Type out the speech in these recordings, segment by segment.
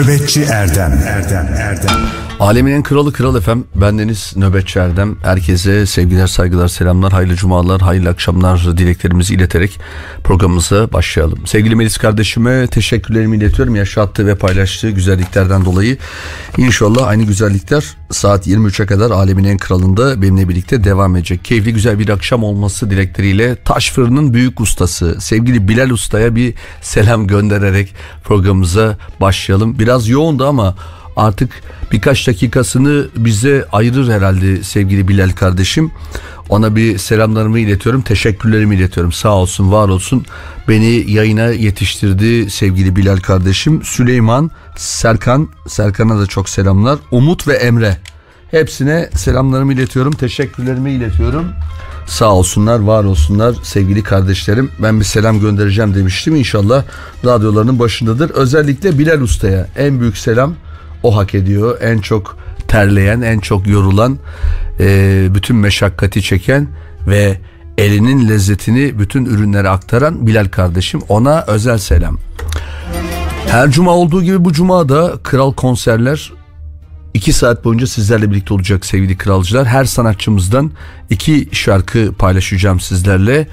Nöbetçi Erdem Alemin en kralı kral efem. Bendeniz Nöbetçi Erdem. Herkese sevgiler, saygılar, selamlar, hayırlı cumalar, hayırlı akşamlar dileklerimizi ileterek programımıza başlayalım. Sevgili Melis kardeşime teşekkürlerimi iletiyorum. Yaşattığı ve paylaştığı güzelliklerden dolayı. İnşallah aynı güzellikler saat 23'e kadar Alemin en kralında benimle birlikte devam edecek. Keyifli güzel bir akşam olması dilekleriyle Taş Fırın'ın büyük ustası sevgili Bilal Usta'ya bir selam göndererek programımıza başlayalım. Biraz yoğundu ama artık birkaç dakikasını bize ayırır herhalde sevgili Bilal kardeşim. Ona bir selamlarımı iletiyorum, teşekkürlerimi iletiyorum. Sağ olsun, var olsun. Beni yayına yetiştirdi sevgili Bilal kardeşim. Süleyman, Serkan, Serkan'a da çok selamlar. Umut ve Emre. Hepsine selamlarımı iletiyorum, teşekkürlerimi iletiyorum. Sağ olsunlar, var olsunlar sevgili kardeşlerim. Ben bir selam göndereceğim demiştim. İnşallah radyolarının başındadır. Özellikle Bilal Usta'ya en büyük selam o hak ediyor. En çok terleyen, en çok yorulan, e, bütün meşakkati çeken ve elinin lezzetini bütün ürünlere aktaran Bilal kardeşim. Ona özel selam. Her cuma olduğu gibi bu cuma da kral konserler 2 saat boyunca sizlerle birlikte olacak sevgili kralcılar. Her sanatçımızdan iki şarkı paylaşacağım sizlerle.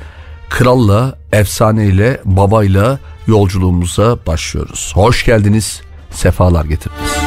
Kralla, efsaneyle, babayla yolculuğumuza başlıyoruz. Hoş geldiniz, sefalar getirdiniz.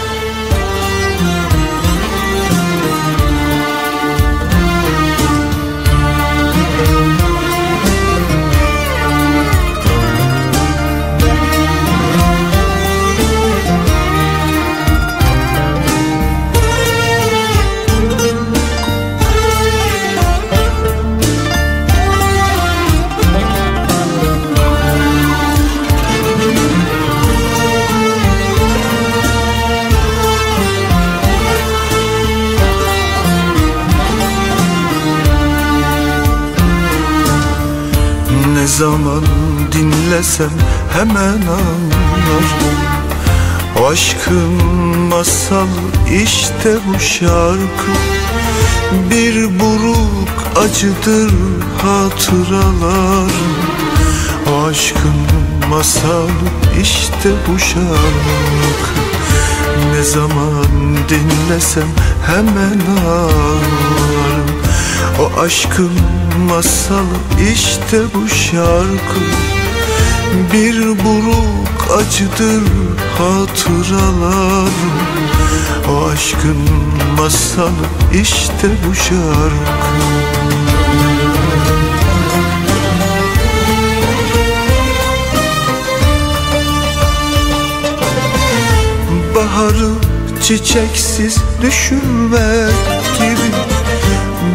Ne zaman dinlesem hemen anlar. Aşkın masalı işte bu şarkı. Bir buruk acıdır hatıralar. Aşkın masalı işte bu şarkı. Ne zaman dinlesem hemen ağlarım O aşkın masalı işte bu şarkı. Bir buruk acıdır hatıralar. O aşkın masalı işte bu şarkı. Baharı çiçeksiz düşünmek gibi.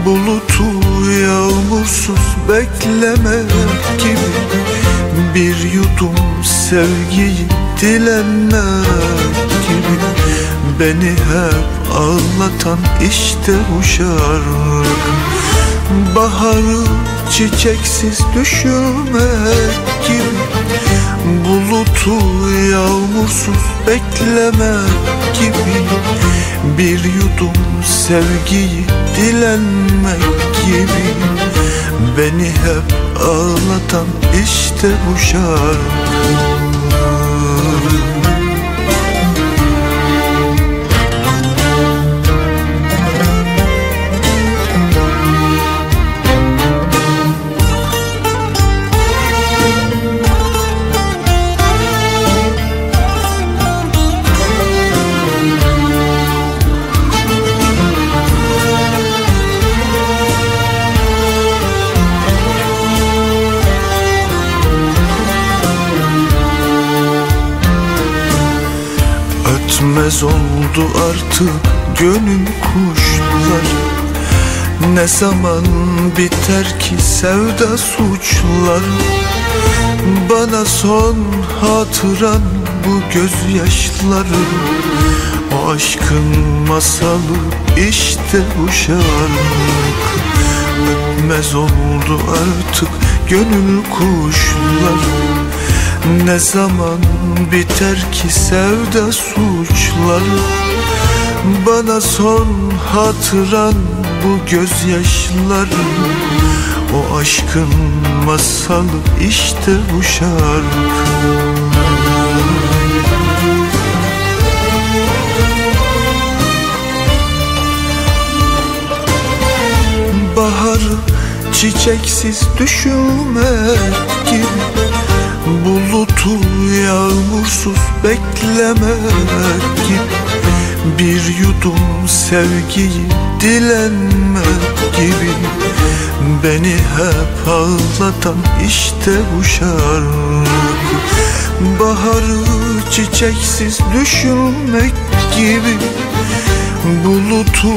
Bulutu beklemek gibi Bir yudum sevgiyi dilenmek gibi Beni hep ağlatan işte bu şarkı. Baharı çiçeksiz düşünmek gibi Bulutu yağmursuz beklemek gibi Bir yudum sevgiyi dilenmek gibi. Beni hep ağlatan işte bu şarkı Ötmez oldu artık gönül kuşlar Ne zaman biter ki sevda suçlar Bana son hatıran bu gözyaşları. O aşkın masalı işte bu şarkı. Ötmez oldu artık gönül kuşlar ne zaman biter ki sevda suçları? Bana son hatıran bu gözyaşları. O aşkın masalı işte bu şarkı. Baharı çiçeksiz düşünmek gibi Bulutu yağmursuz beklemek gibi Bir yudum sevgiyi dilenmek gibi. Beni hep ağlatan işte bu şarkı. Baharı çiçeksiz düşünmek gibi. Bulutu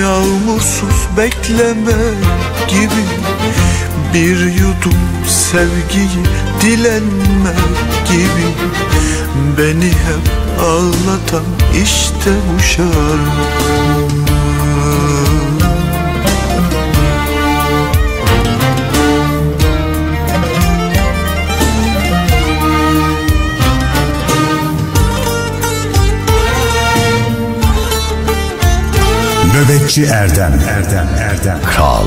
yağmursuz beklemek gibi. Bir yudum sevgiyi dilenmek gibi Beni hep ağlatan işte bu şarkı. Nöbetçi Erdem. Erdem Erdem. Kral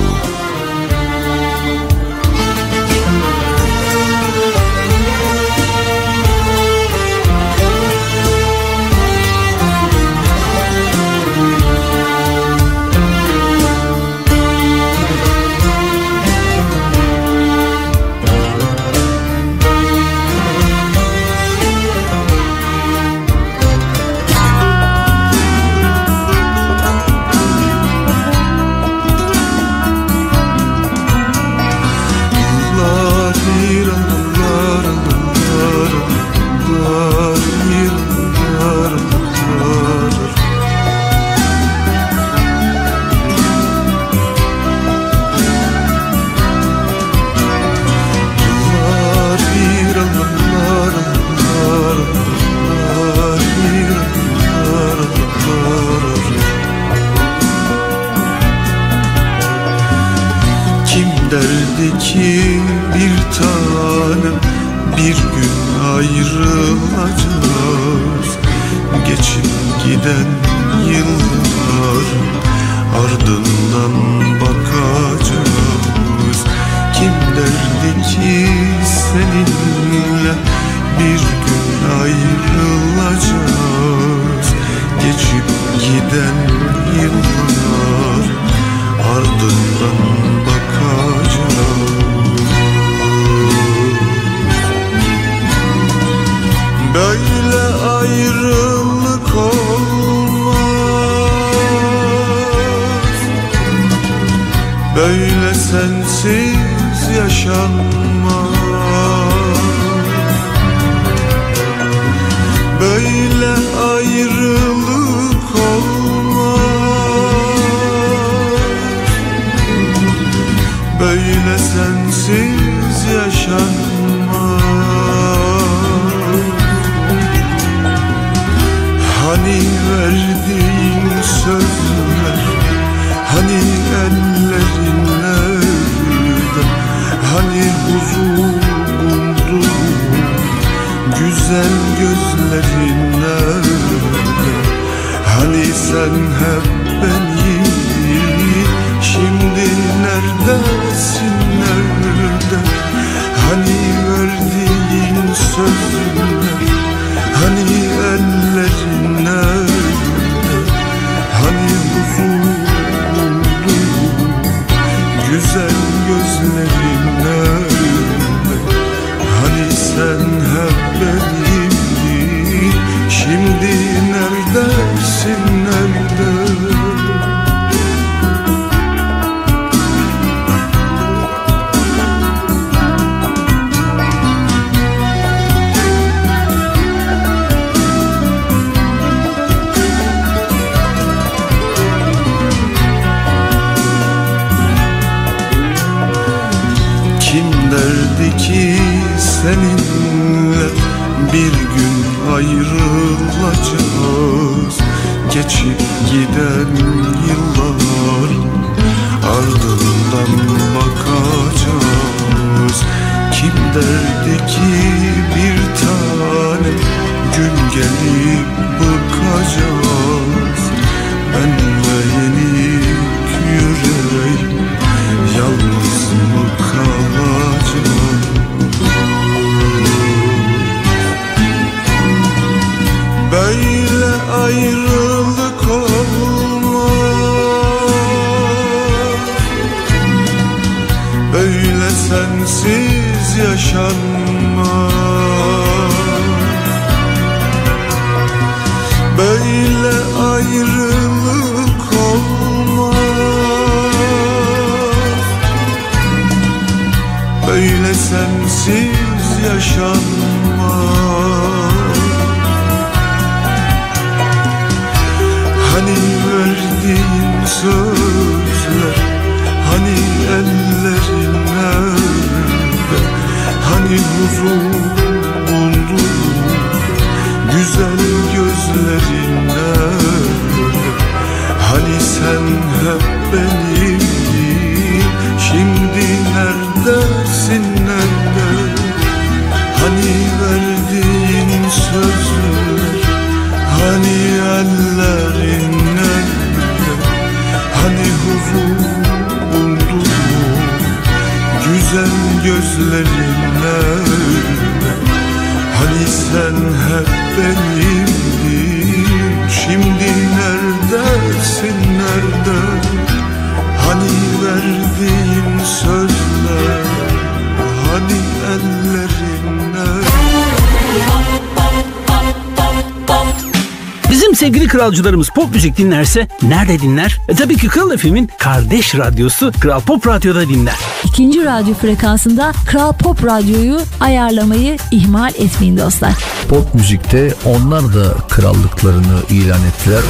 Kralcılarımız pop müzik dinlerse nerede dinler? E tabii ki Kral FM'in kardeş radyosu Kral Pop Radyo'da dinler. İkinci radyo frekansında Kral Pop Radyo'yu ayarlamayı ihmal etmeyin dostlar. Pop müzikte onlar da krallıklarını ilan ettiler.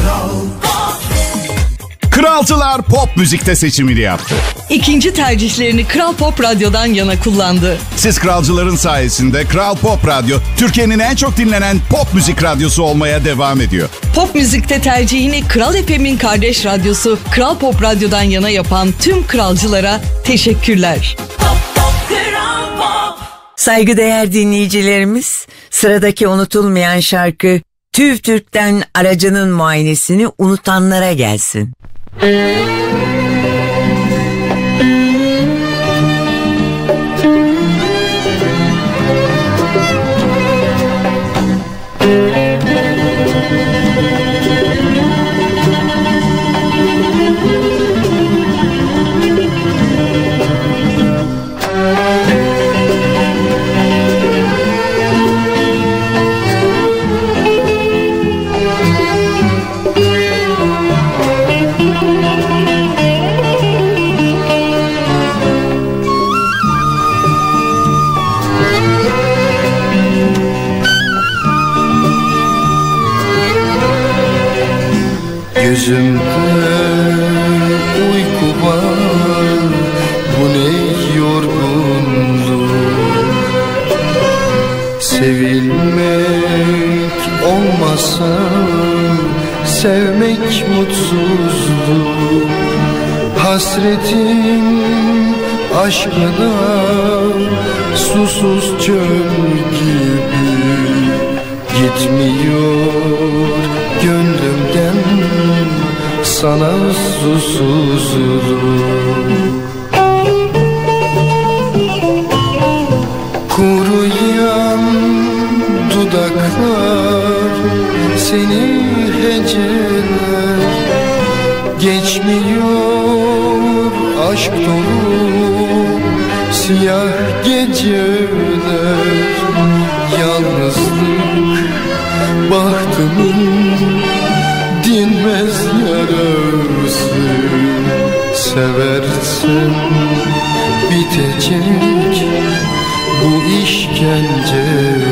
Kralcılar pop müzikte seçimini yaptı. İkinci tercihlerini Kral Pop Radyo'dan yana kullandı. Siz kralcıların sayesinde Kral Pop Radyo Türkiye'nin en çok dinlenen pop müzik radyosu olmaya devam ediyor. Pop müzikte tercihini Kral FM'in kardeş radyosu Kral Pop Radyo'dan yana yapan tüm kralcılara teşekkürler. Saygıdeğer dinleyicilerimiz, sıradaki unutulmayan şarkı TÜV TÜRK'ten aracının muayenesini unutanlara gelsin. Gözümde mutsuzluk Hasretin aşkına Susuz çöl gibi Gitmiyor. Gönlümden sana susuzluk Kuruyan dudaklar seni Geçmiyor aşk dolu siyah geceler. Yalnızlık bahtımın dinmez yarası. Seversen bitecek bu işkenceler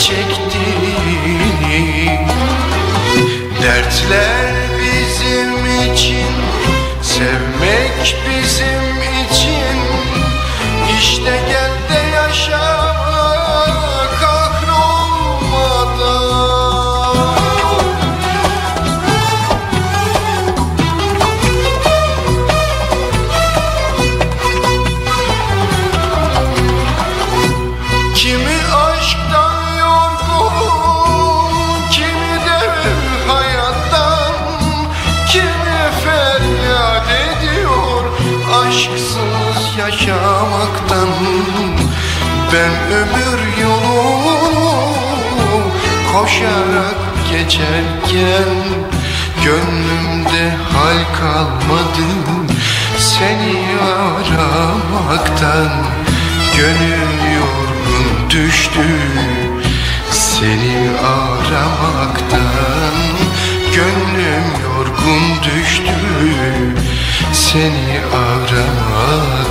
çektiğini Dertler bizim için Sevmek bizim için. koşarak geçerken Gönlümde hal kalmadı. Seni aramaktan Gönül yorgun düştü. Seni aramaktan Gönlüm yorgun düştü. Seni aramaktan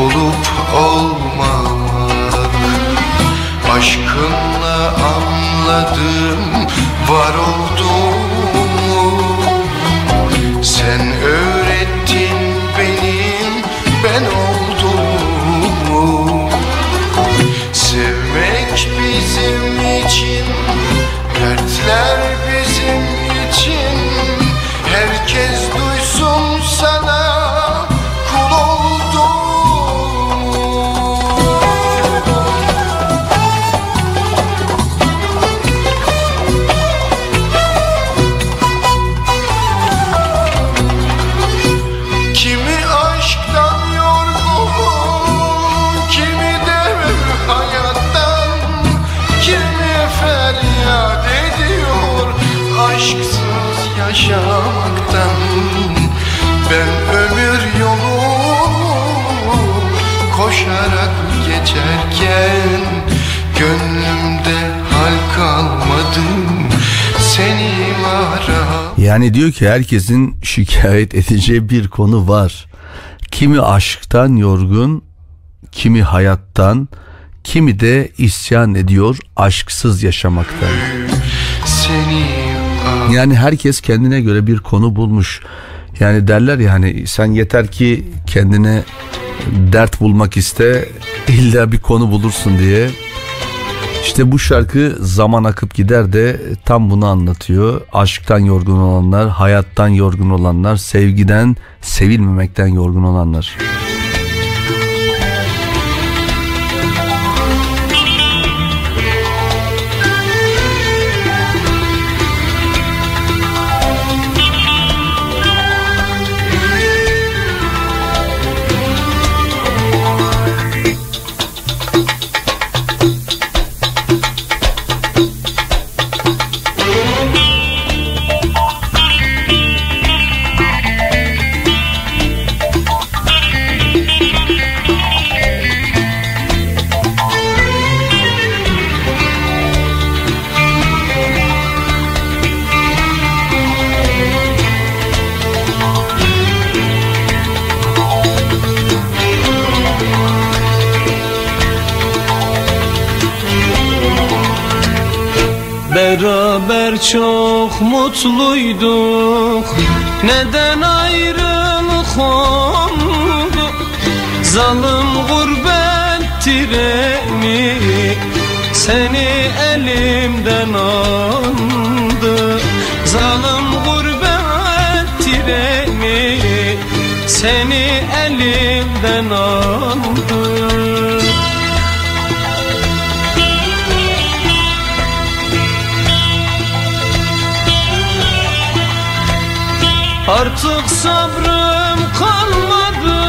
olur. Yani diyor ki herkesin şikayet edeceği bir konu var. Kimi aşktan yorgun, kimi hayattan, kimi de isyan ediyor aşksız yaşamaktan. Yani herkes kendine göre bir konu bulmuş. Yani derler ya hani sen yeter ki kendine dert bulmak iste illa bir konu bulursun diye. İşte bu şarkı zaman akıp gider de tam bunu anlatıyor. Aşktan yorgun olanlar, hayattan yorgun olanlar, sevgiden, sevilmemekten yorgun olanlar. Beraber çok mutluyduk. Neden ayrılık oldu? Zalim gurbet treni Seni elimden aldı. Zalim gurbet treni Seni elimden aldı Artık sabrım kalmadı.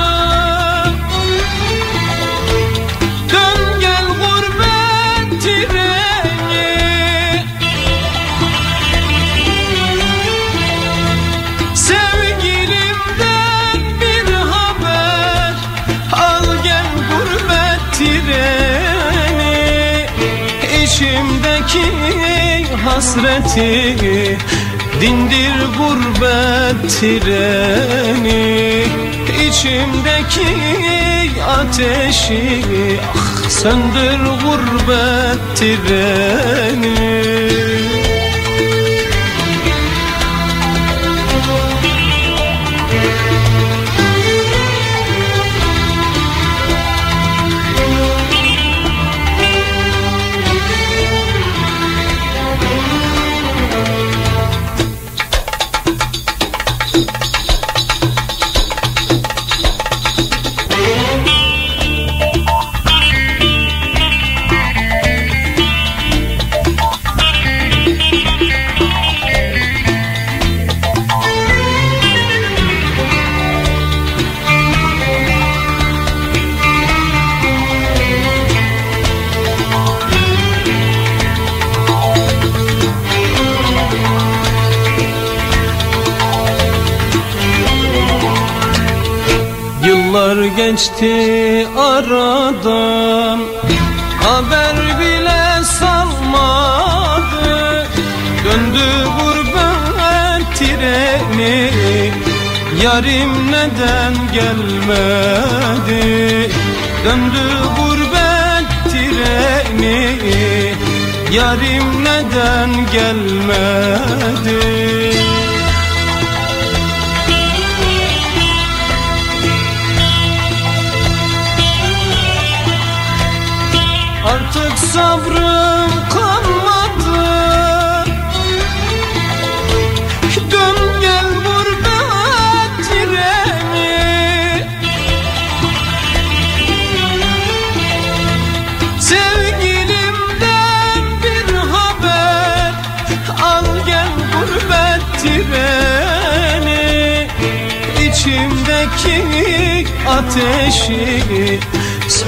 Dön gel gurbet treni Sevgilimden bir haber. Al gel gurbet treni İçimdeki hasreti Dindir gurbet treni İçimdeki ateşi. Ah, Söndür gurbet treni geçti aradan. Haber bile salmadı. Döndü gurbet treni. Yarim neden gelmedi? Döndü gurbet treni. Yarim neden gelmedi Artık sabrım kalmadı. Dön gel gurbet treni Sevgilimden bir haber. Al gel gurbet treni İçimdeki ateşi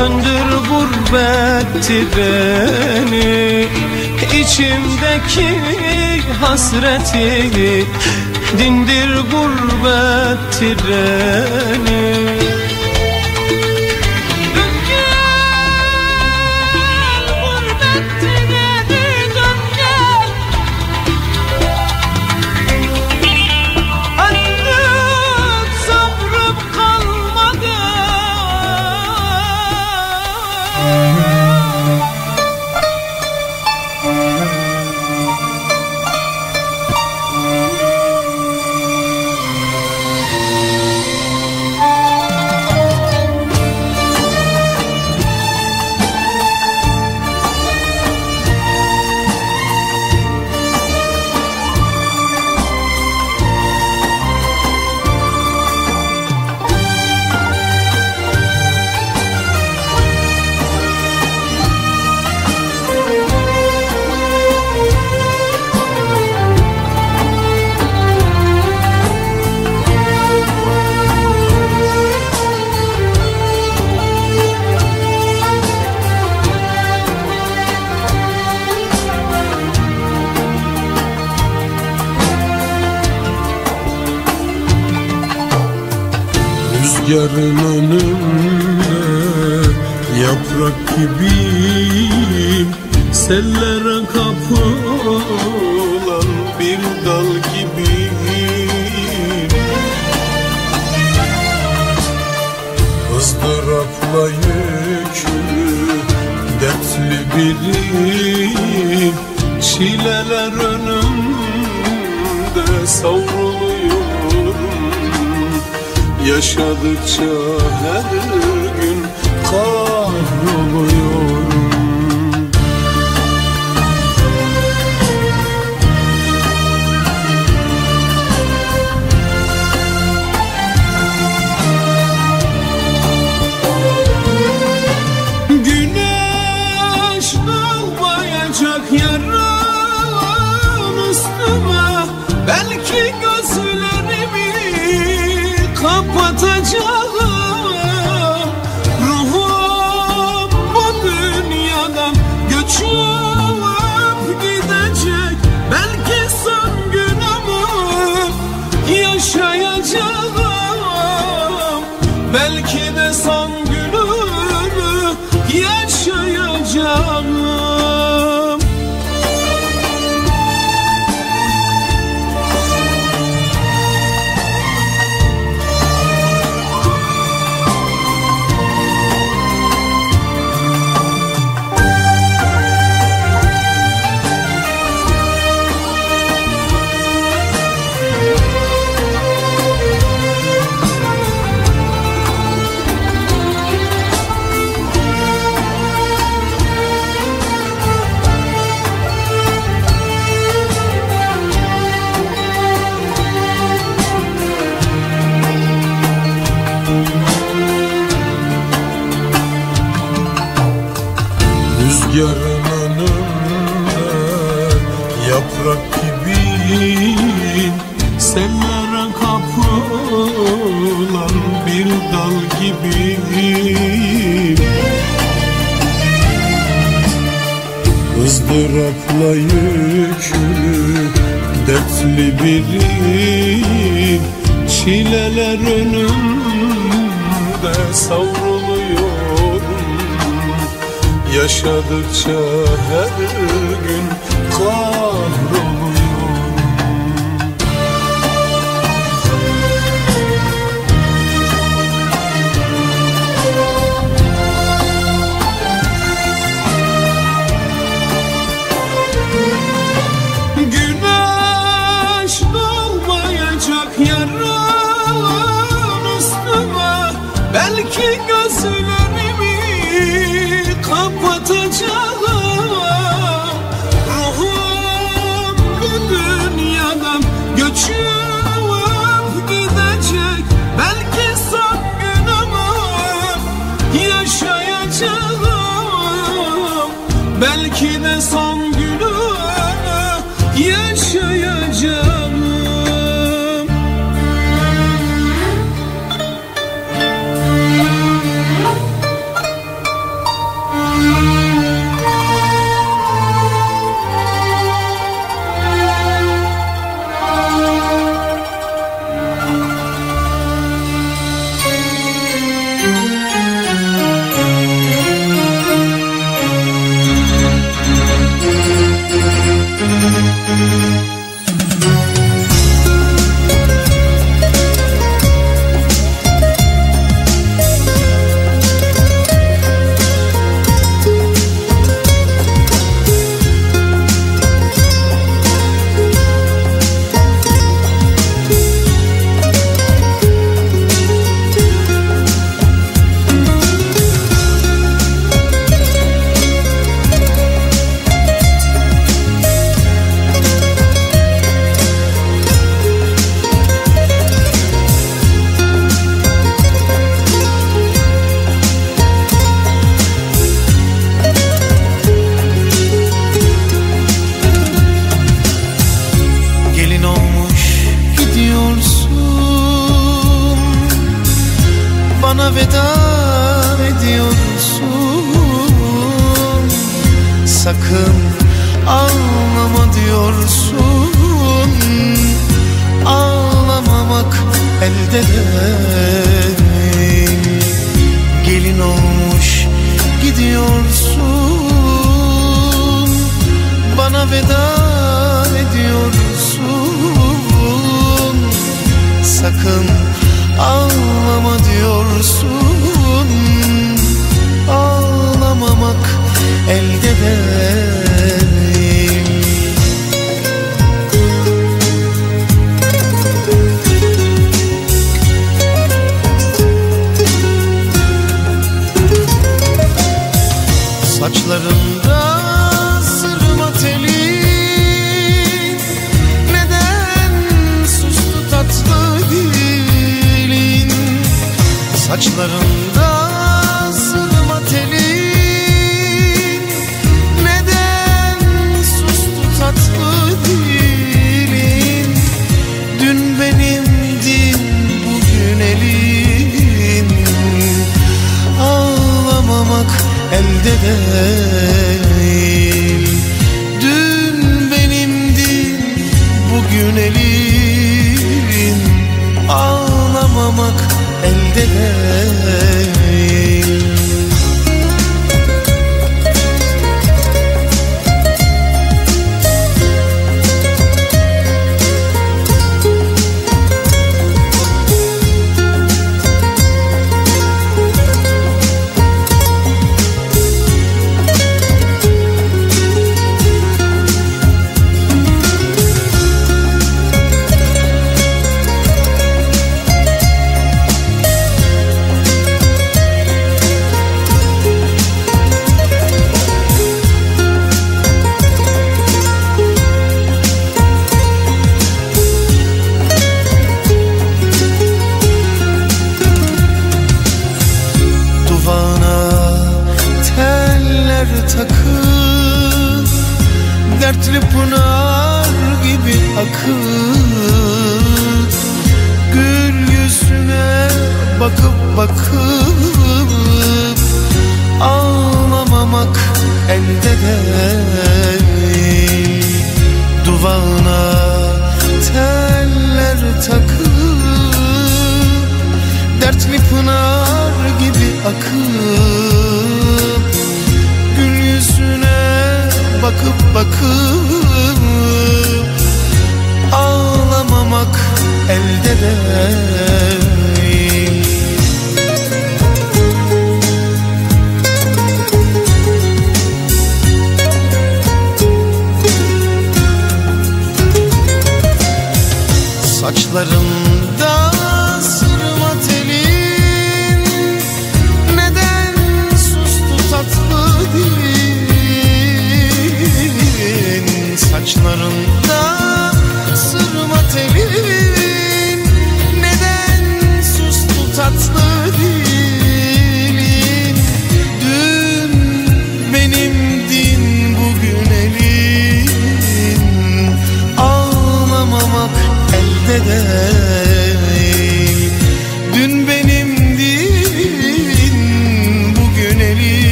Söndür gurbet treni İçimdeki hasreti Dindir gurbet treni Sarılma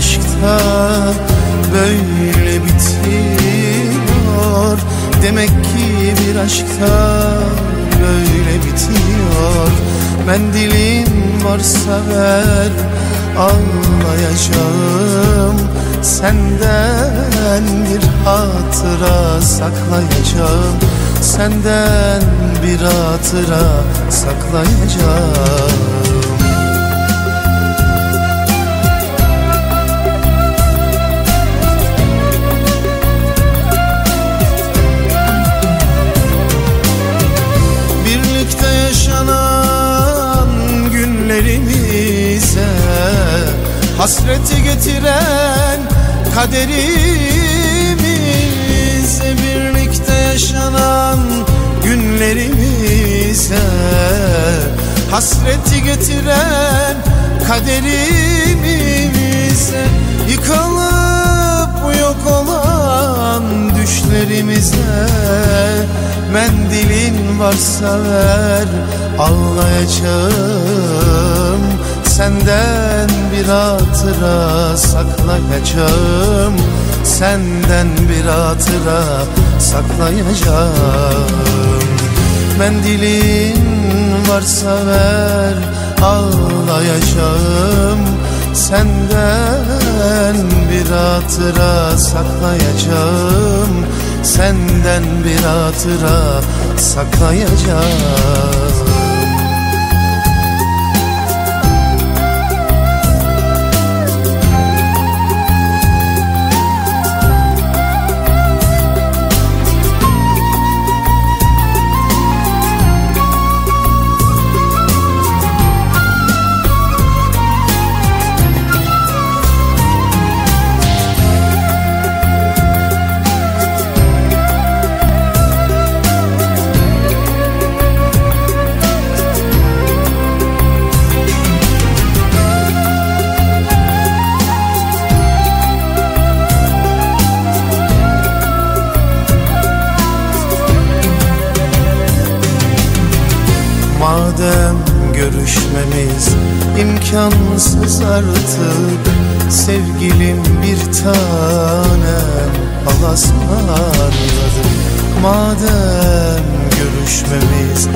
aşkta böyle bitiyor. Demek ki bir aşkta böyle bitiyor. Mendilin varsa ver ağlayacağım Senden bir hatıra saklayacağım. Senden bir hatıra saklayacağım Hasreti getiren kaderimize Birlikte yaşanan günlerimize Hasreti getiren kaderimize Yıkılıp yok olan düşlerimize Mendilin varsa ver ağlayacağım Senden bir hatıra saklayacağım Senden bir hatıra saklayacağım. Mendilin varsa ver ağlayacağım. Senden bir hatıra saklayacağım. Senden bir hatıra saklayacağım Madem görüşmemiz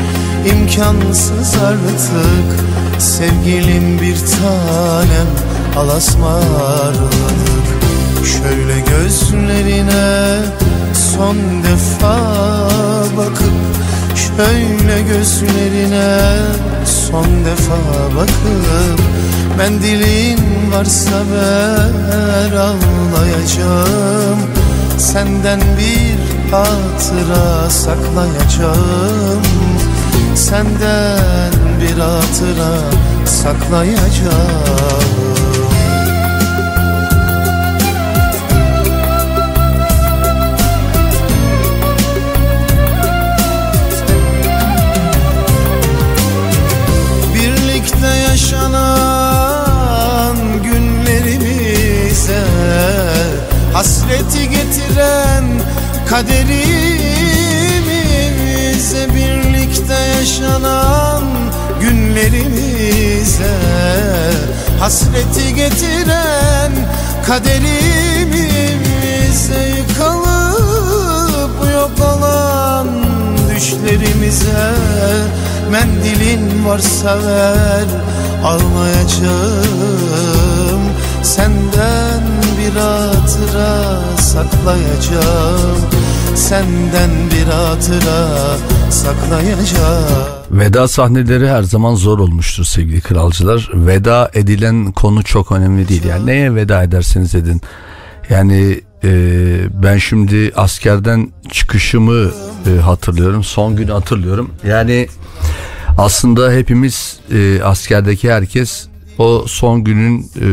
imkansız artık Sevgilim bir tanem alasmarladık. Şöyle gözlerine son defa bakıp Şöyle gözlerine son defa bakıp Mendilin varsa ver ağlayacağım. Senden bir hatıra saklayacağım. Senden bir hatıra saklayacağım kaderimize Birlikte yaşanan günlerimize Hasreti getiren kaderimize Yıkılıp yok olan düşlerimize Mendilin varsa ver almayacağım Senden bir hatıra saklayacağım Senden bir hatıra saklayacağım Veda sahneleri her zaman zor olmuştur sevgili kralcılar. Veda edilen konu çok önemli değil. Yani neye veda ederseniz edin. Yani e, ben şimdi askerden çıkışımı e, hatırlıyorum. Son günü hatırlıyorum. Yani aslında hepimiz e, askerdeki herkes o son günün e,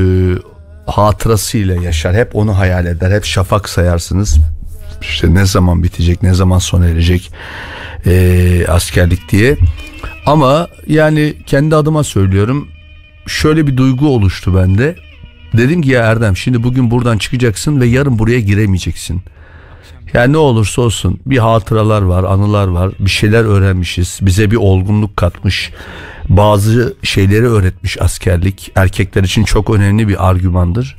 hatırasıyla yaşar. Hep onu hayal eder. Hep şafak sayarsınız. İşte ne zaman bitecek, ne zaman sona erecek e, askerlik diye. Ama yani kendi adıma söylüyorum. Şöyle bir duygu oluştu bende. Dedim ki ya Erdem şimdi bugün buradan çıkacaksın ve yarın buraya giremeyeceksin. Yani ne olursa olsun bir hatıralar var, anılar var, bir şeyler öğrenmişiz, bize bir olgunluk katmış, bazı şeyleri öğretmiş askerlik. Erkekler için çok önemli bir argümandır.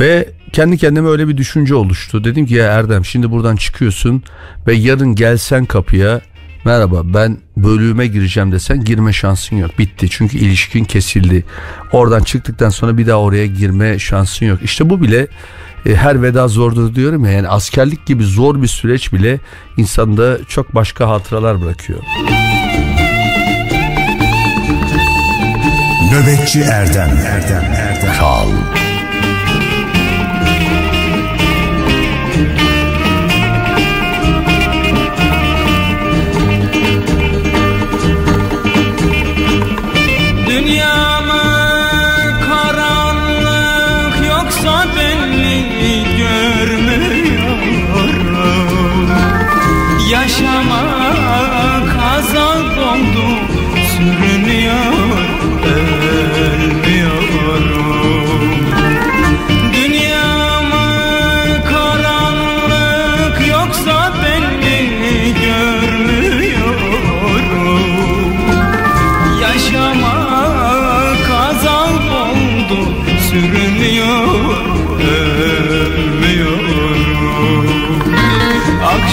Ve kendi kendime öyle bir düşünce oluştu. Dedim ki ya Erdem şimdi buradan çıkıyorsun ve yarın gelsen kapıya merhaba ben bölüğüme gireceğim desen girme şansın yok. Bitti çünkü ilişkin kesildi. Oradan çıktıktan sonra bir daha oraya girme şansın yok. İşte bu bile e, her veda zordur diyorum ya yani askerlik gibi zor bir süreç bile insanda çok başka hatıralar bırakıyor. Nöbetçi Erdem. Erdem Erdem Kral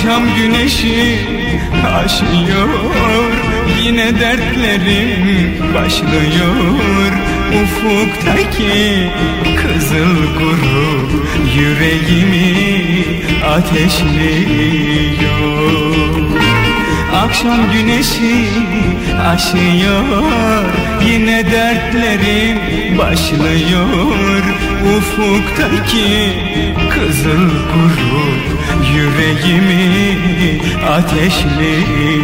Akşam güneşi aşıyor Yine dertlerim başlıyor. Ufuktaki kızıl grup Yüreğimi ateşliyor Akşam güneşi aşıyor Yine dertlerim başlıyor. Ufuktaki kızıl grup Yüreğimi ateşliyor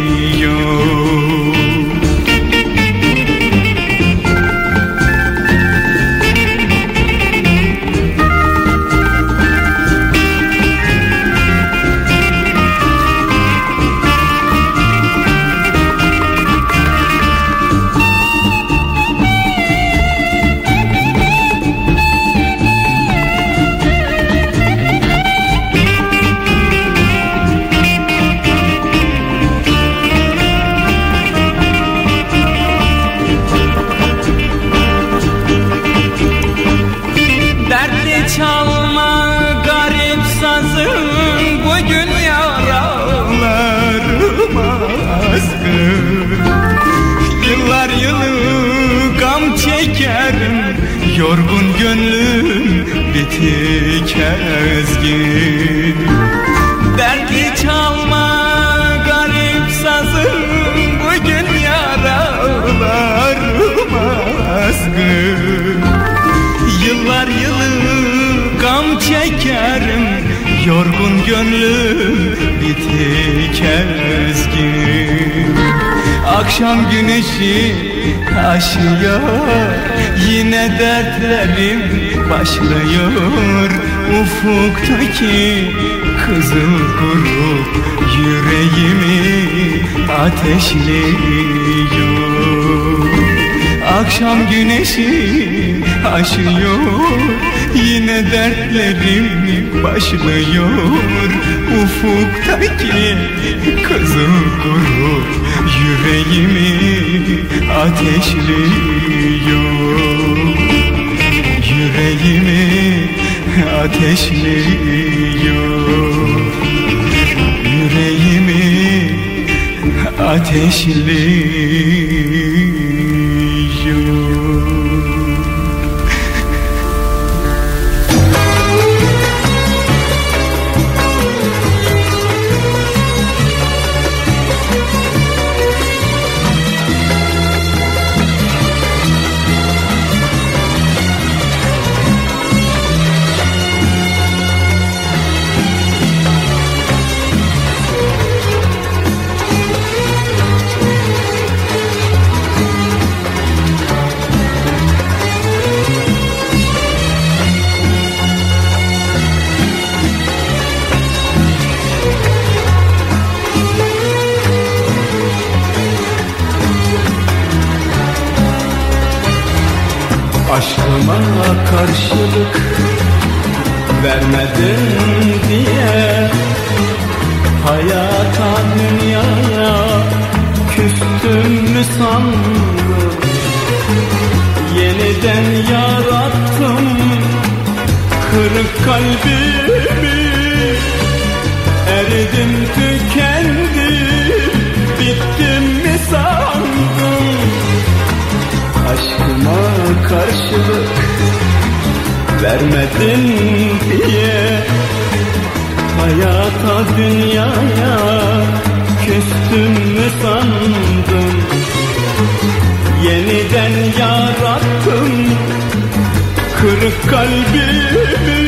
Yorgun gönlüm bitik ezgin Akşam güneşi aşıyor Yine dertlerim başlıyor. Ufuktaki kızıl grup Yüreğimi ateşliyor. Akşam güneşi aşıyor. Yine dertlerim başlıyor. Ufuktaki kızıl grup Yüreğimi ateşliyor. Yüreğimi ateşliyor. Yüreğimi ateşliyor karşılık vermedin diye. Hayata dünyaya küstüm mü sandın? Yeniden yarattım kırık kalbimi. Eridim tükendim vermedin diye Hayata dünyaya küstüm mü sandın? Yeniden yarattım kırık kalbimi.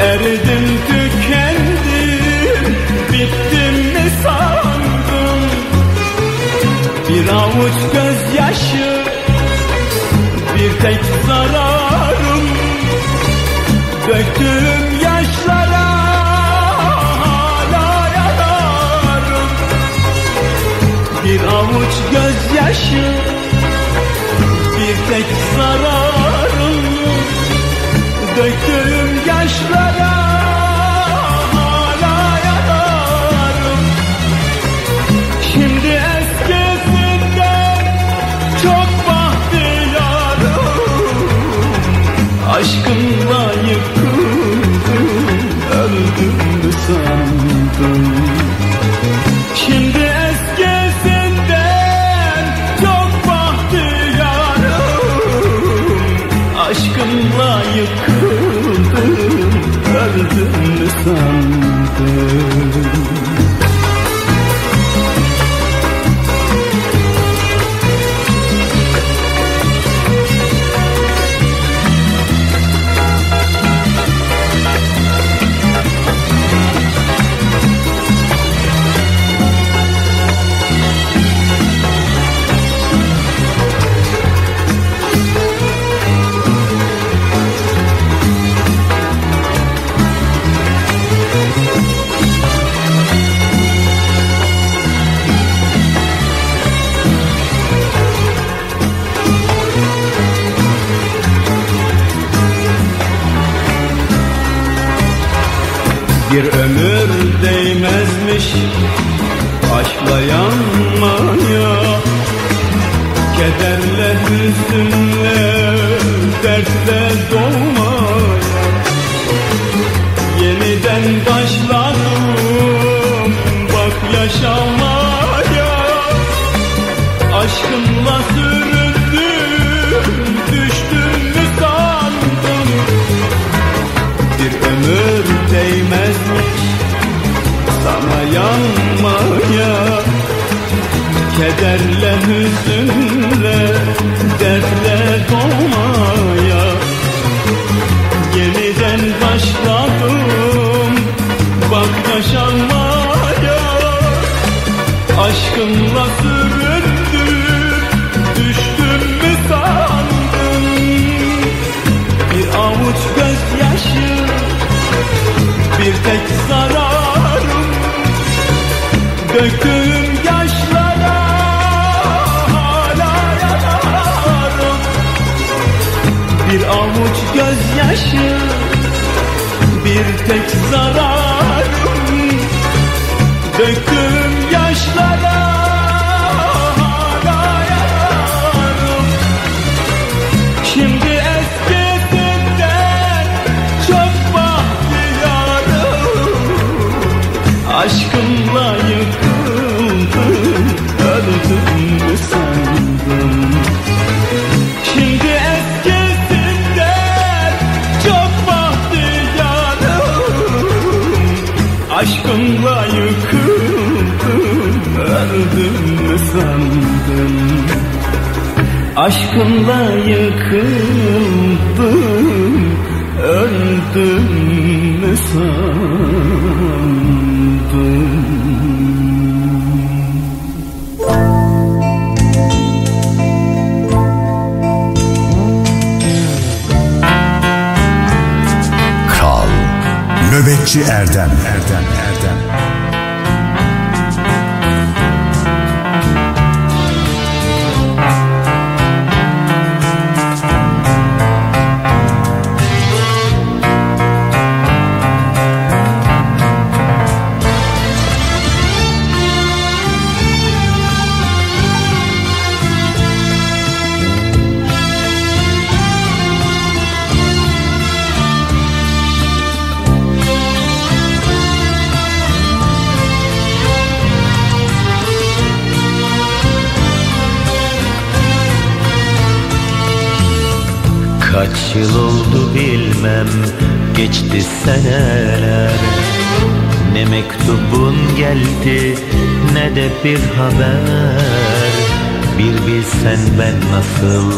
Eridim tükendim bittim mi sandın? Bir avuç gözyaşı bir tek zararım Döktüğüm yaşlara hala yanarım Bir avuç gözyaşı bir tek zararım. Döktüğüm yaşlara hala üstünde. Aşkınla süründüm Düştüm mü sandın? Bir avuç gözyaşı Bir tek zararım. Döktüğüm yaşlara Hala yanarım. Bir avuç gözyaşı Bir tek zararım. Döktüğüm Aşkınla yıkıldım, öldüm mü sandım Şimdi eskisinden çok bahtiyarım Aşkınla yıkıldım, öldüm mü sandım Aşkınla yıkıldım, öldüm mü sandım Nöbetçi Erdem. Erdem Kaç yıl oldu bilmem geçti seneler. Ne mektubun geldi ne de bir haber. Bir bilsen ben nasıl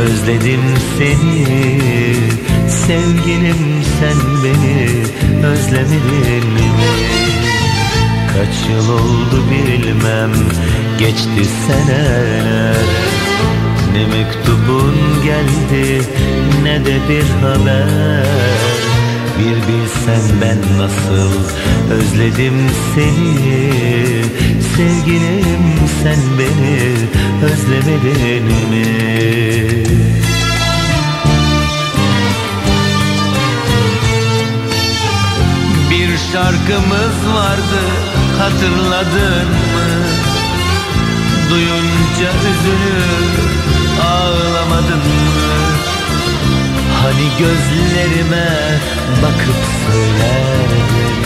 özledim seni. Sevgilim sen beni özlemedin mi? Kaç yıl oldu bilmem geçti seneler ne mektubun geldi ne de bir haber Bir bilsen ben nasıl özledim seni Sevgilim sen beni özlemedin mi? Bir şarkımız vardı hatırladın mı? Duyunca üzülür ağlamadın mı? Hani gözlerime bakıp söylerdin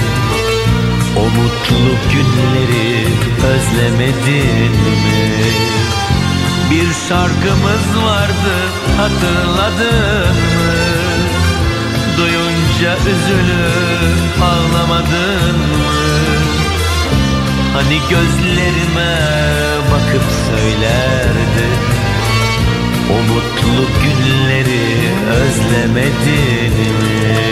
O mutlu günleri özlemedin mi? Bir şarkımız vardı hatırladın mı? Duyunca üzülüp ağlamadın mı? Hani gözlerime bakıp söylerdin O mutlu günleri özlemedin mi?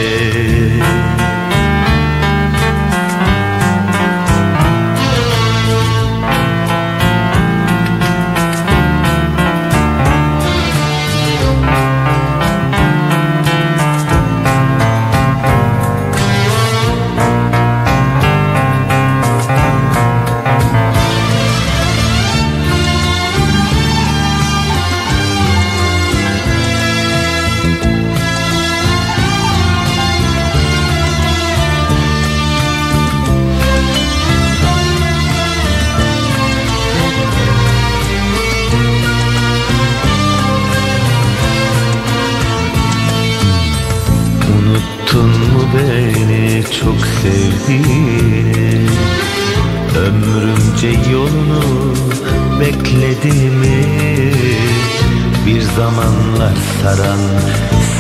Sevdiğini Ömrümce yolunu beklediğimi Bir zamanlar saran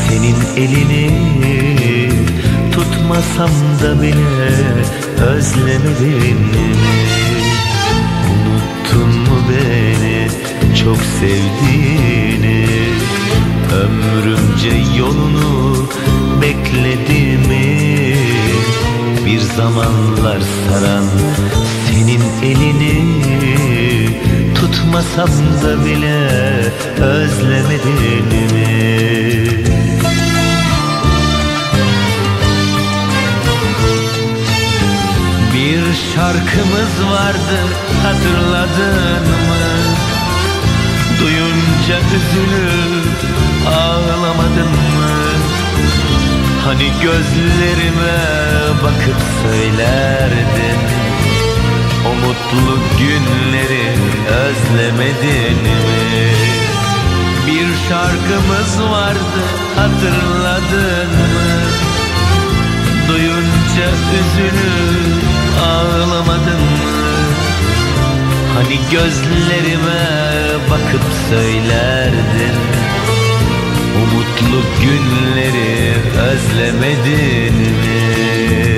senin elini Tutmasam da bile özlemedin mi? Unuttun mu beni? Çok sevdiğini? Ömrümce yolunu beklediğimi Bir zamanlar saran senin elini Tutmasam da bile özlemedin mi? Bir şarkımız vardı hatırladın mı? Duyunca üzülüp ağlamadın mı? Hani gözlerime bakıp söylerdin O mutlu günleri özlemedin mi? Bir şarkımız vardı hatırladın mı? Duyunca üzülüp ağlamadın mı? Hani gözlerime bakıp söylerdin O mutlu günleri özlemedin mi?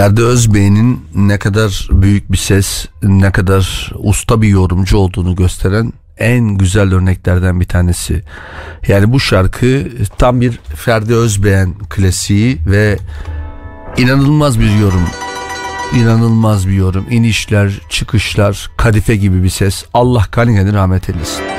Ferdi Özbey'in ne kadar büyük bir ses, ne kadar usta bir yorumcu olduğunu gösteren en güzel örneklerden bir tanesi. Yani bu şarkı tam bir Ferdi Özbeğen klasiği ve inanılmaz bir yorum. İnanılmaz bir yorum. İnişler, çıkışlar, kadife gibi bir ses. Allah kanine rahmet eylesin.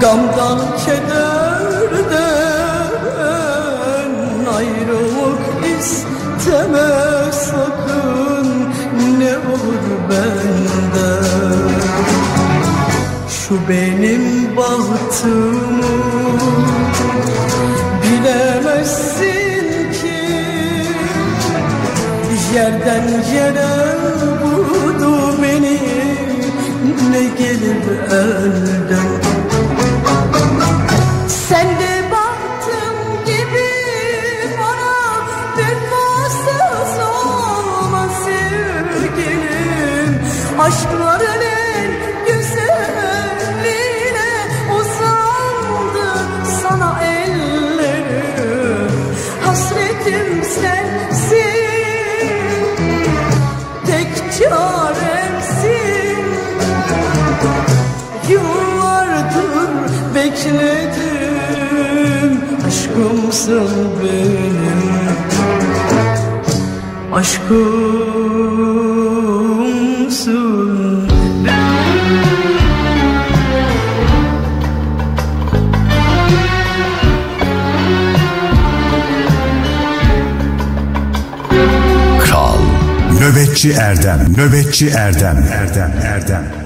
Gamdan kederden ayrılık isteme sakın. Ne olur benden. Şu benim bahtımı bilemezsin ki. Yerden yere vurdu beni. Ne gelip elden diledim Aşkımsın benim Aşkımsın Kral Nöbetçi Erdem Nöbetçi Erdem Erdem Erdem, Erdem.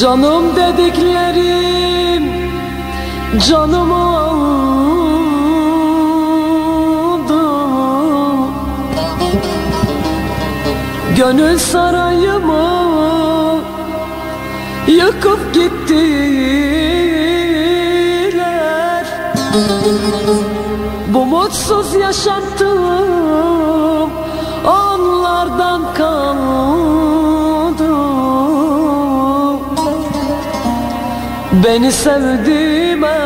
Canım dediklerim canım aldı Gönül sarayımı Beni sevdiğime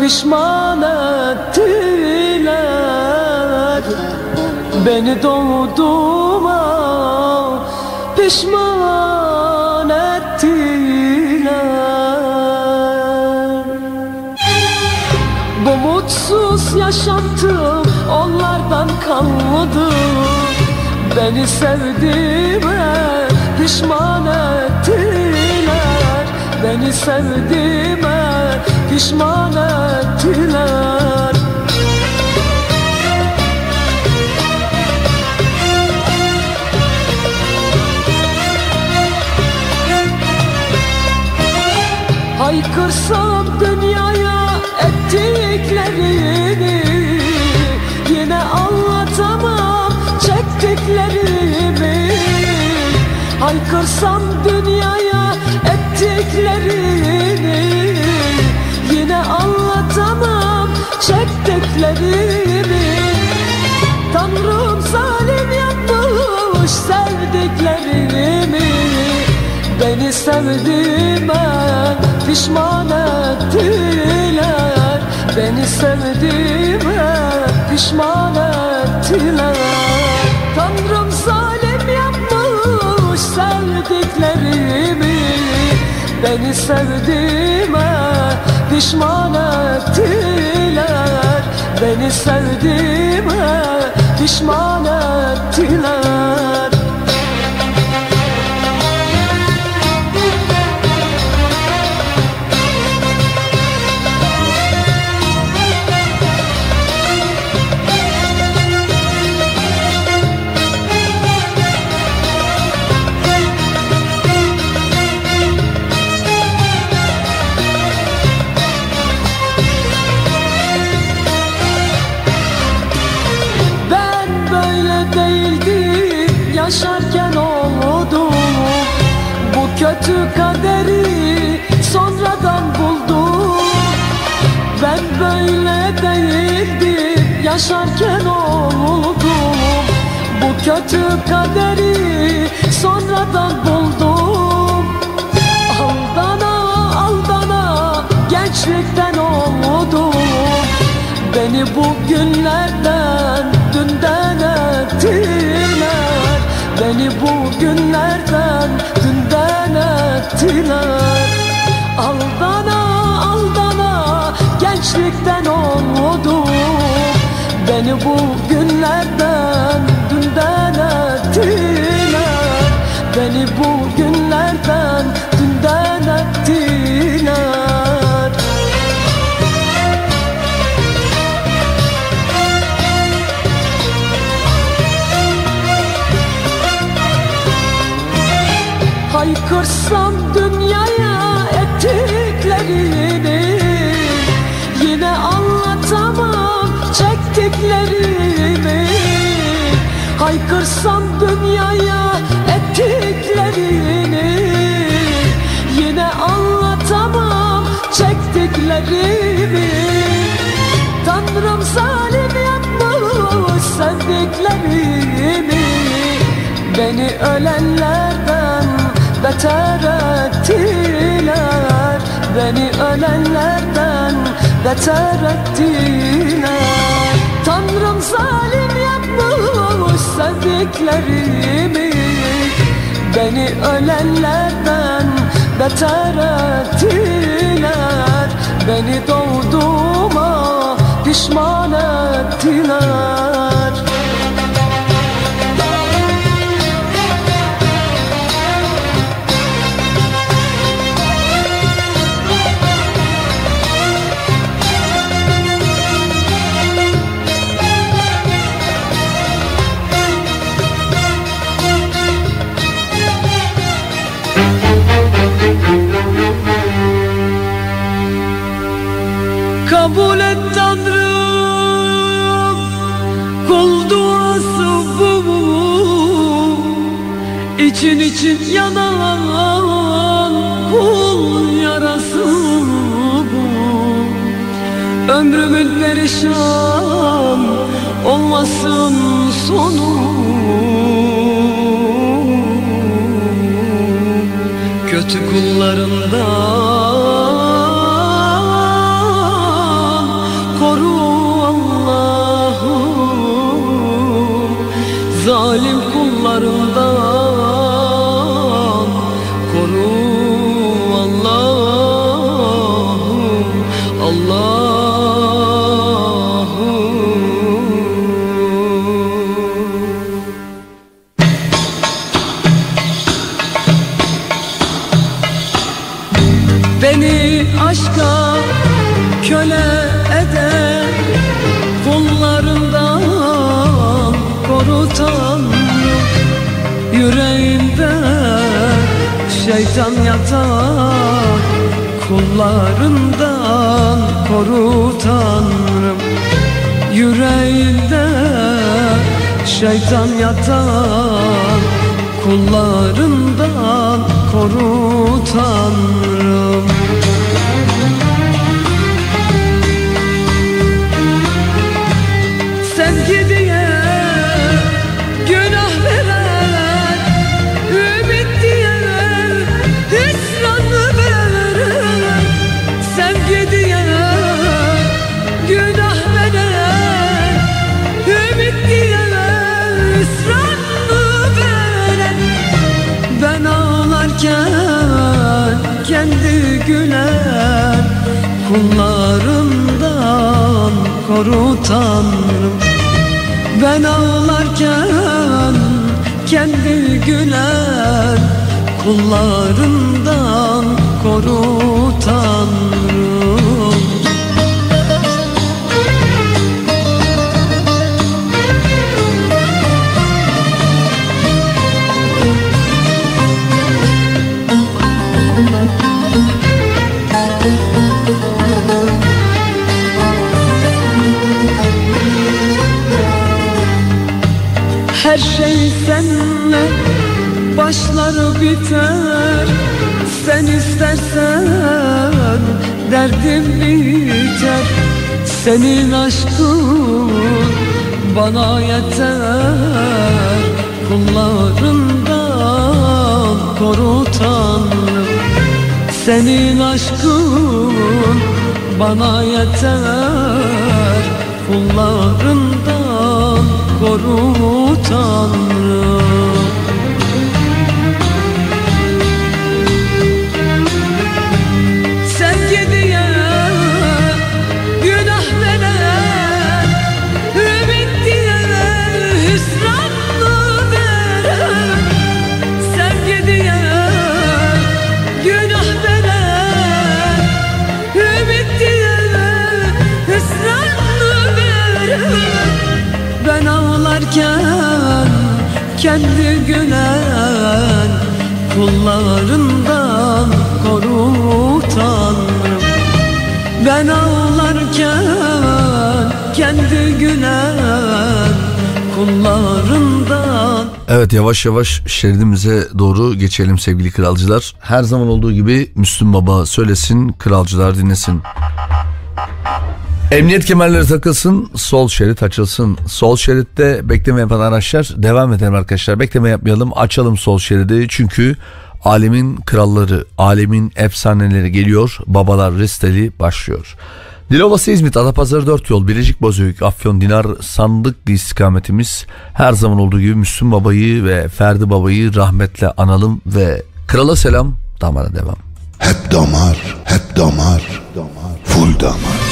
pişman ettiler. Beni doğduğuma pişman ettiler. Bu mutsuz yaşantım onlardan kalmadı. Beni sevdiğime pişman ettiler Beni sevdiğime pişman ettiler. Haykırsam dünyaya ettiklerini Yine anlatamam çektiklerimi. Haykırsam dünyaya ettiklerini Yine anlatamam çektiklerimi Tanrım zalim yapmış sevdiklerimi. Beni sevdiğime pişman ettiler. Beni sevdiğime pişman ettiler Beni sevdiğime pişman ettiler. Beni sevdiğime pişman ettiler yaşarken oldum. Bu kötü kaderi sonradan buldum. Aldana aldana gençlikten oldum. Beni bu günlerden dünden ettiler. Beni bu günlerden dünden ettiler. Aldana aldana gençlikten oldum Beni bu günlerden dünden ettiler. Beni bu günlerden dünden ettiler. Haykırsam dünyaya çektiklerimi Haykırsam dünyaya ettiklerini Yine anlatamam çektiklerimi. Tanrım zalim yapmış sevdiklerimi. Beni ölenlerden beter ettiler. Beni ölenlerden beter ettiler zalim yapmış sevdiklerimi. Beni ölenlerden beter ettiler. Beni doğduğuma pişman ettiler İçin için yanan Kul yarası bu. Ömrümün perişan Olmasın sonu. Kötü kullarından Zalim kullarından şeytan yatar Kullarından koru Tanrım. Yüreğimde şeytan yatar Kullarından koru Tanrım koru Tanrım Ben ağlarken kendi gülen Kullarından koru Tanrım Her şey seninle başlar biter. Sen istersen derdim biter. Senin aşkın bana yeter. Kullarından koru Tanrım Senin aşkın bana yeter. Kullarından koru Tanrım kendi gülen Kullarından koru Tanrım Ben ağlarken kendi gülen Kullarından Evet yavaş yavaş şeridimize doğru geçelim sevgili kralcılar. Her zaman olduğu gibi Müslüm Baba söylesin, kralcılar dinlesin. Emniyet kemerleri takılsın, sol şerit açılsın. Sol şeritte bekleme yapan araçlar devam edelim arkadaşlar. Bekleme yapmayalım, açalım sol şeridi. Çünkü alemin kralları, alemin efsaneleri geliyor. Babalar resteli başlıyor. Dilovası İzmit, Adapazarı 4 yol, Bilecik Bozüyük, Afyon, Dinar, Sandıklı istikametimiz. Her zaman olduğu gibi Müslüm Baba'yı ve Ferdi Baba'yı rahmetle analım ve krala selam, damara devam. Hep damar, hep damar, full damar.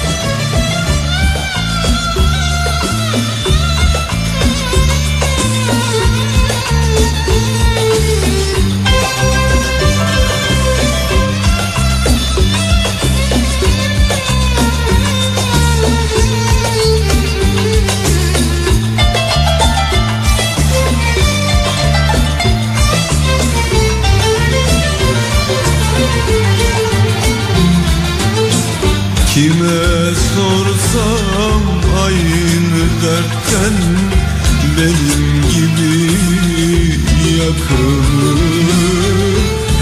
benim gibi yakılır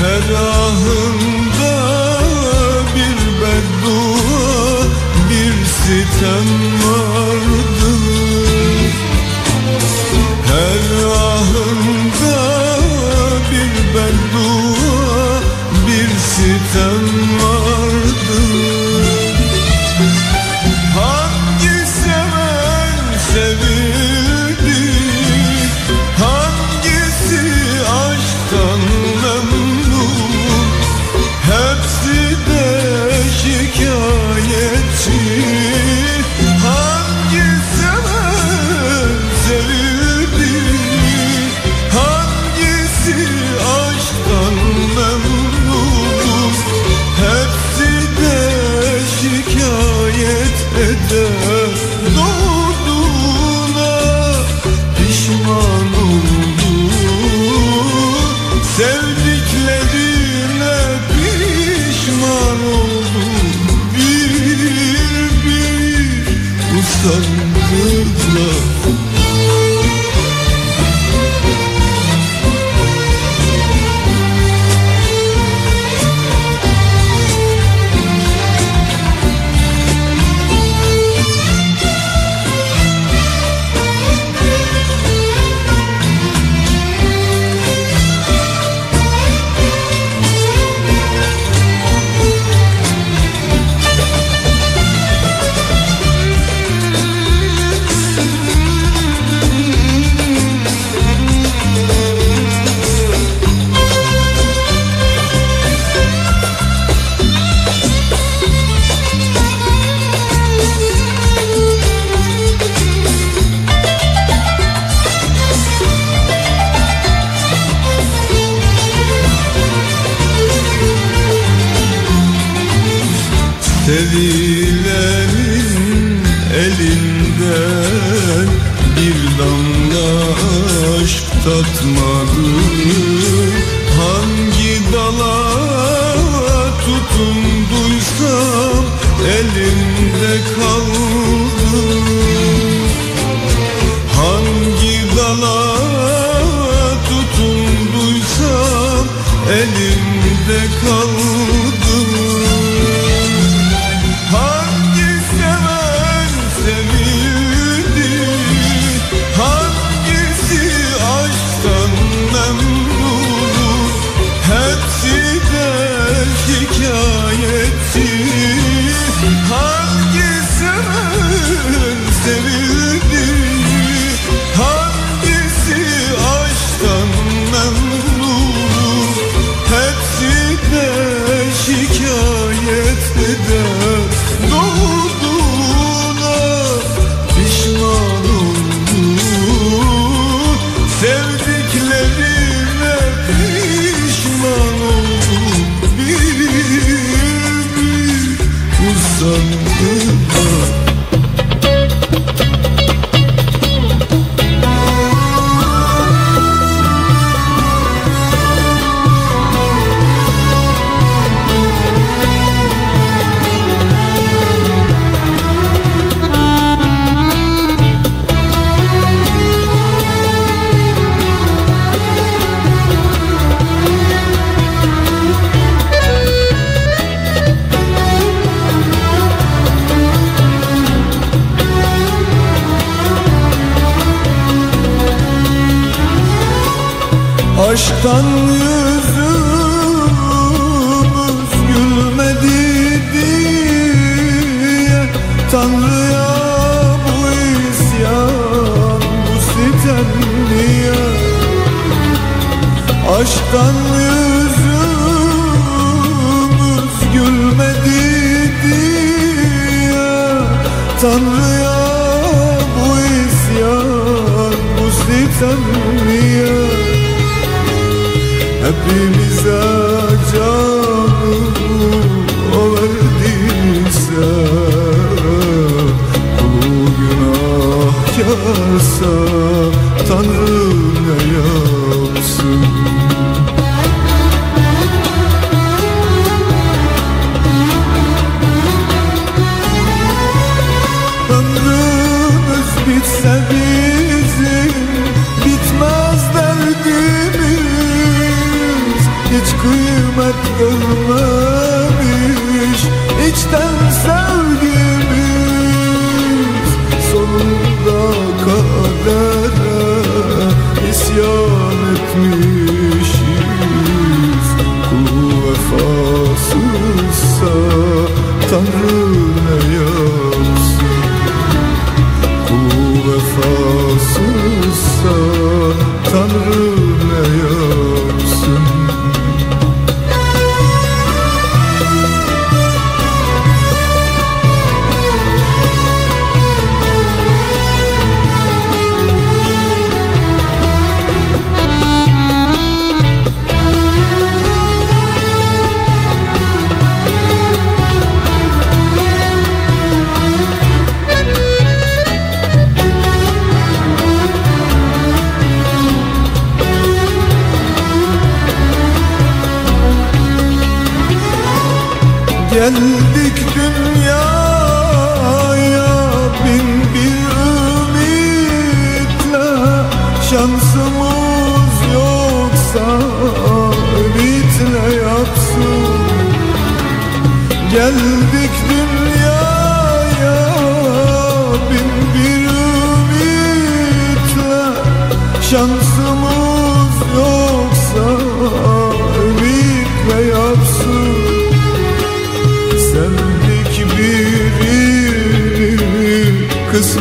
Her ahımda bir beddua, bir sitem.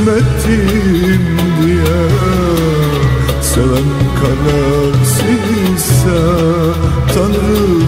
Kısmetim diye. Seven kadersizse Tanrı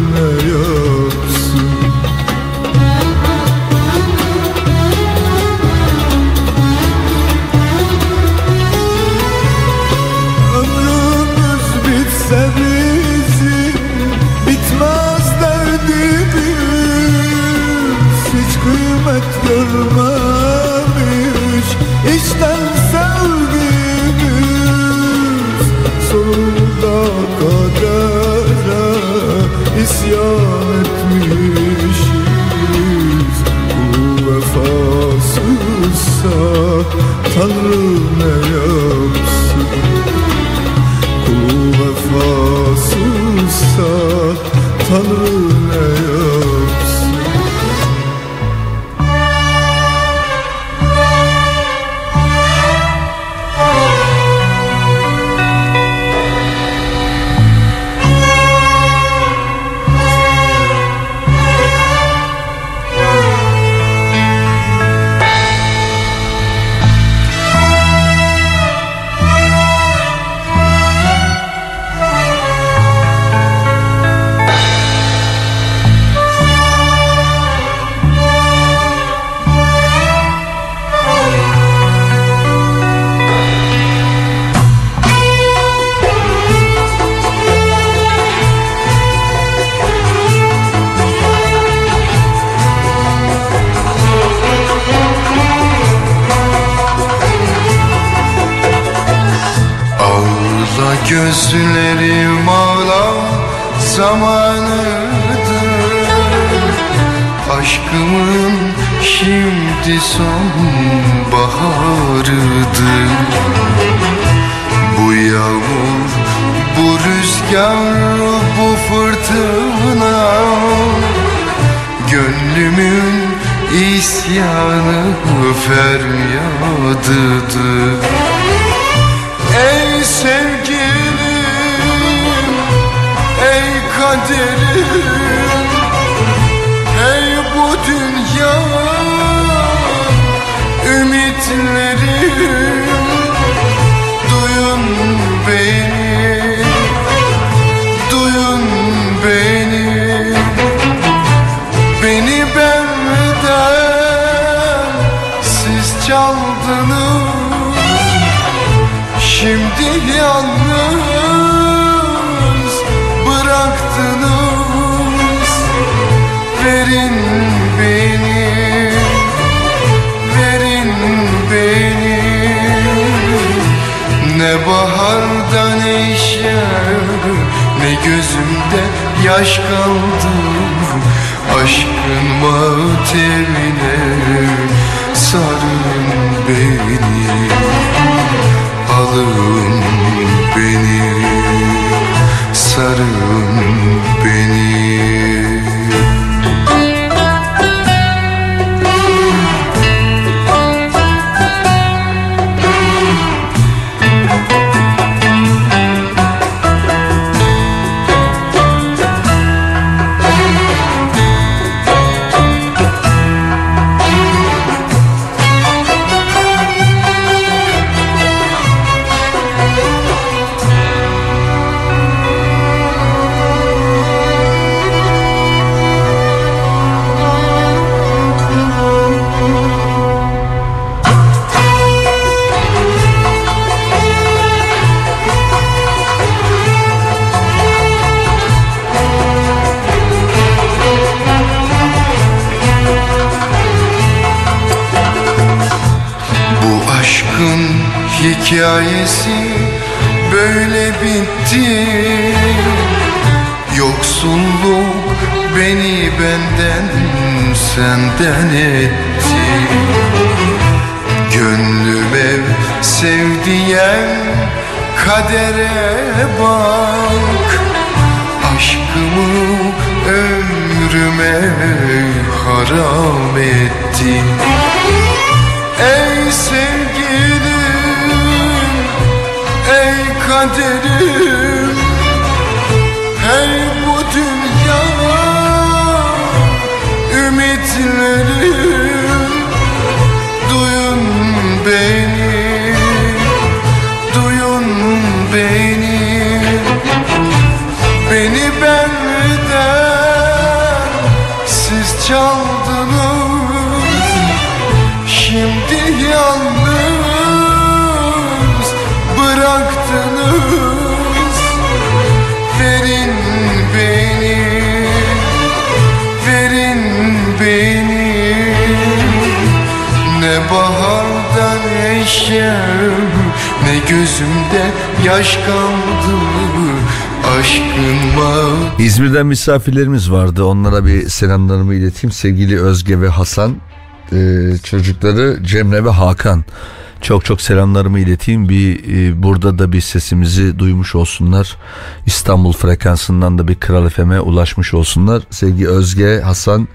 İzmir'den misafirlerimiz vardı. Onlara bir selamlarımı ileteyim. Sevgili Özge ve Hasan. Ee, çocukları Cemre ve Hakan. Çok çok selamlarımı ileteyim. Bir e, burada da bir sesimizi duymuş olsunlar. İstanbul frekansından da bir Kral FM'e ulaşmış olsunlar. Sevgili Özge, Hasan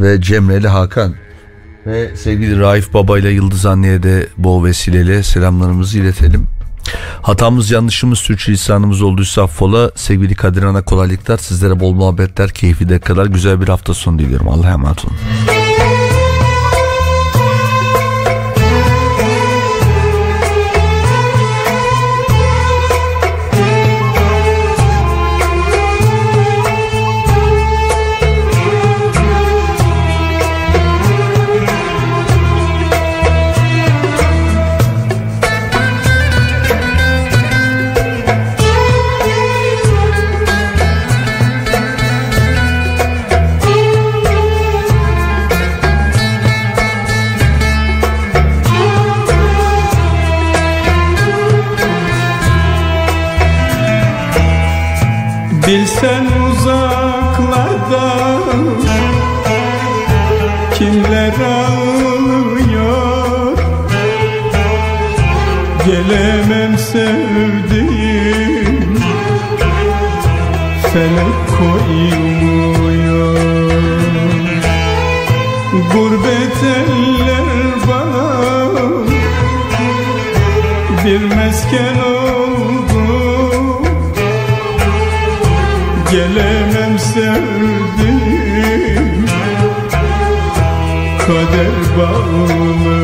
ve Cemre'li Hakan. Ve sevgili Raif Baba ile Yıldız Anne'ye de bu vesileyle selamlarımızı iletelim. Hatamız yanlışımız Türkçe lisanımız olduysa affola. Sevgili Kadir Ana kolaylıklar. Sizlere bol muhabbetler, keyifli dakikalar, güzel bir hafta sonu diliyorum. Allah'a emanet olun. Koymuyor. Gurbet eller bana bir mesken oldu. Gelemem sevdiğim Kader bağlıyor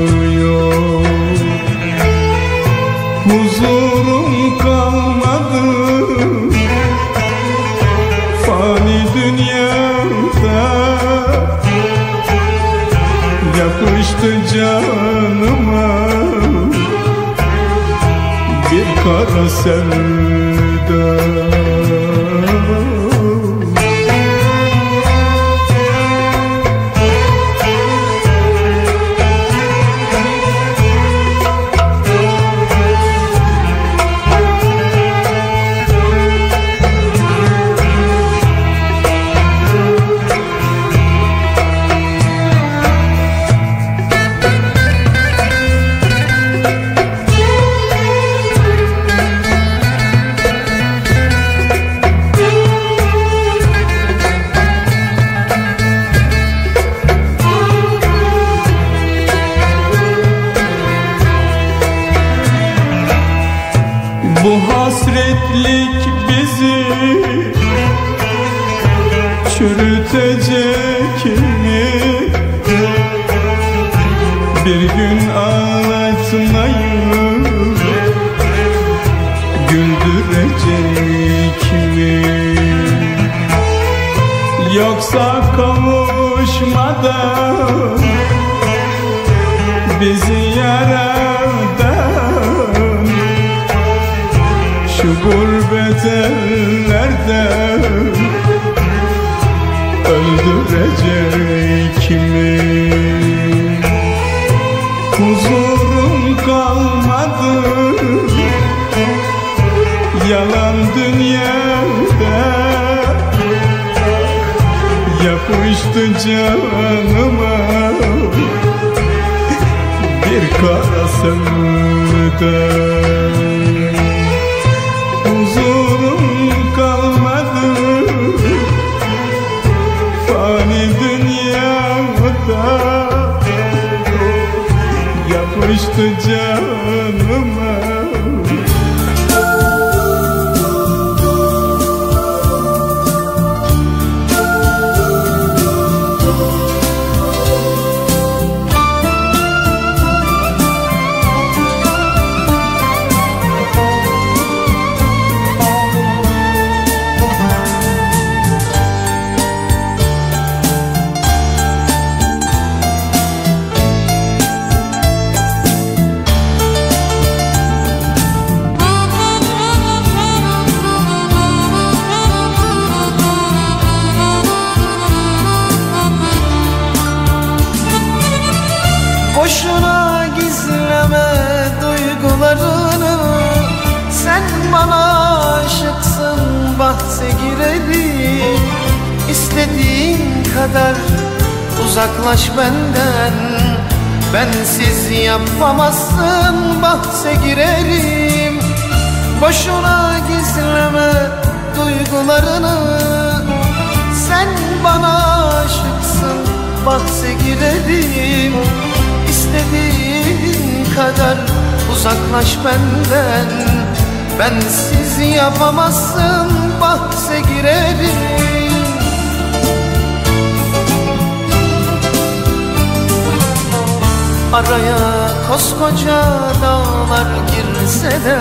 dağlar girse de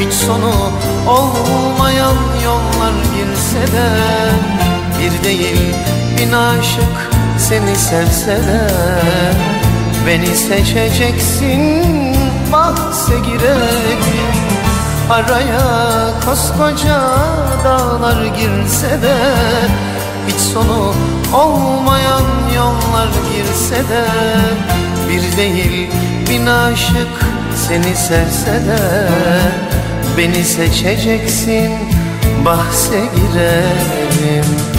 Hiç sonu olmayan yollar girse de Bir değil bin aşık seni sevse de Beni seçeceksin bahse girelim Araya koskoca dağlar girse de Hiç sonu olmayan yollar girse de Bir değil bin aşık seni sevse de Beni seçeceksin bahse girelim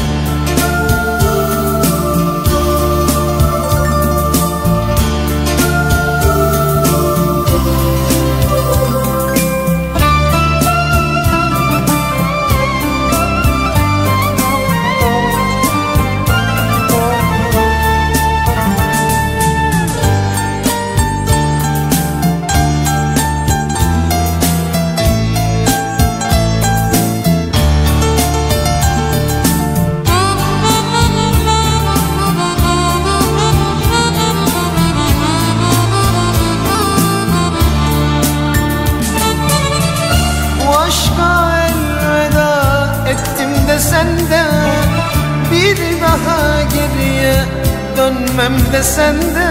dönmem de sende.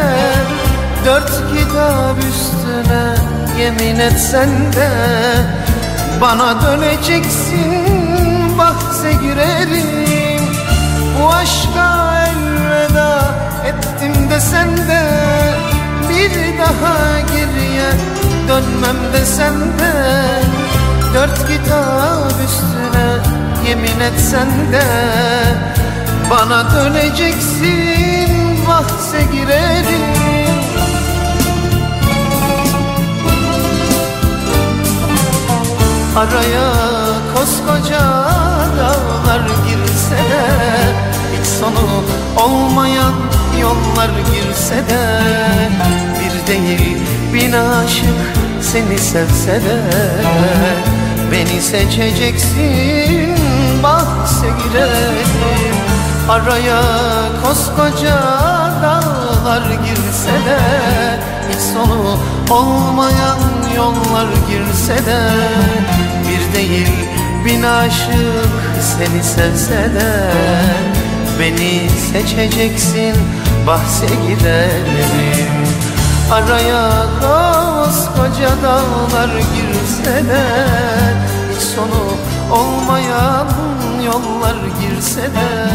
Dört kitap üstüne yemin etsen de Bana döneceksin bahse girerim. Bu aşka elveda ettim de sende. Bir daha geriye dönmem de sende. Dört kitap üstüne yemin etsen de Bana döneceksin bahse girerim. Araya koskoca dağlar girse de Hiç sonu olmayan yollar girse de Bir değil bin aşık seni sevse de Beni seçeceksin bahse girelim Araya koskoca dağlar girse de Hiç sonu olmayan yollar girse de Bir değil bin aşık seni sevse de Beni seçeceksin bahse girelim Araya koskoca dağlar girse de Hiç sonu olmayan yollar girse de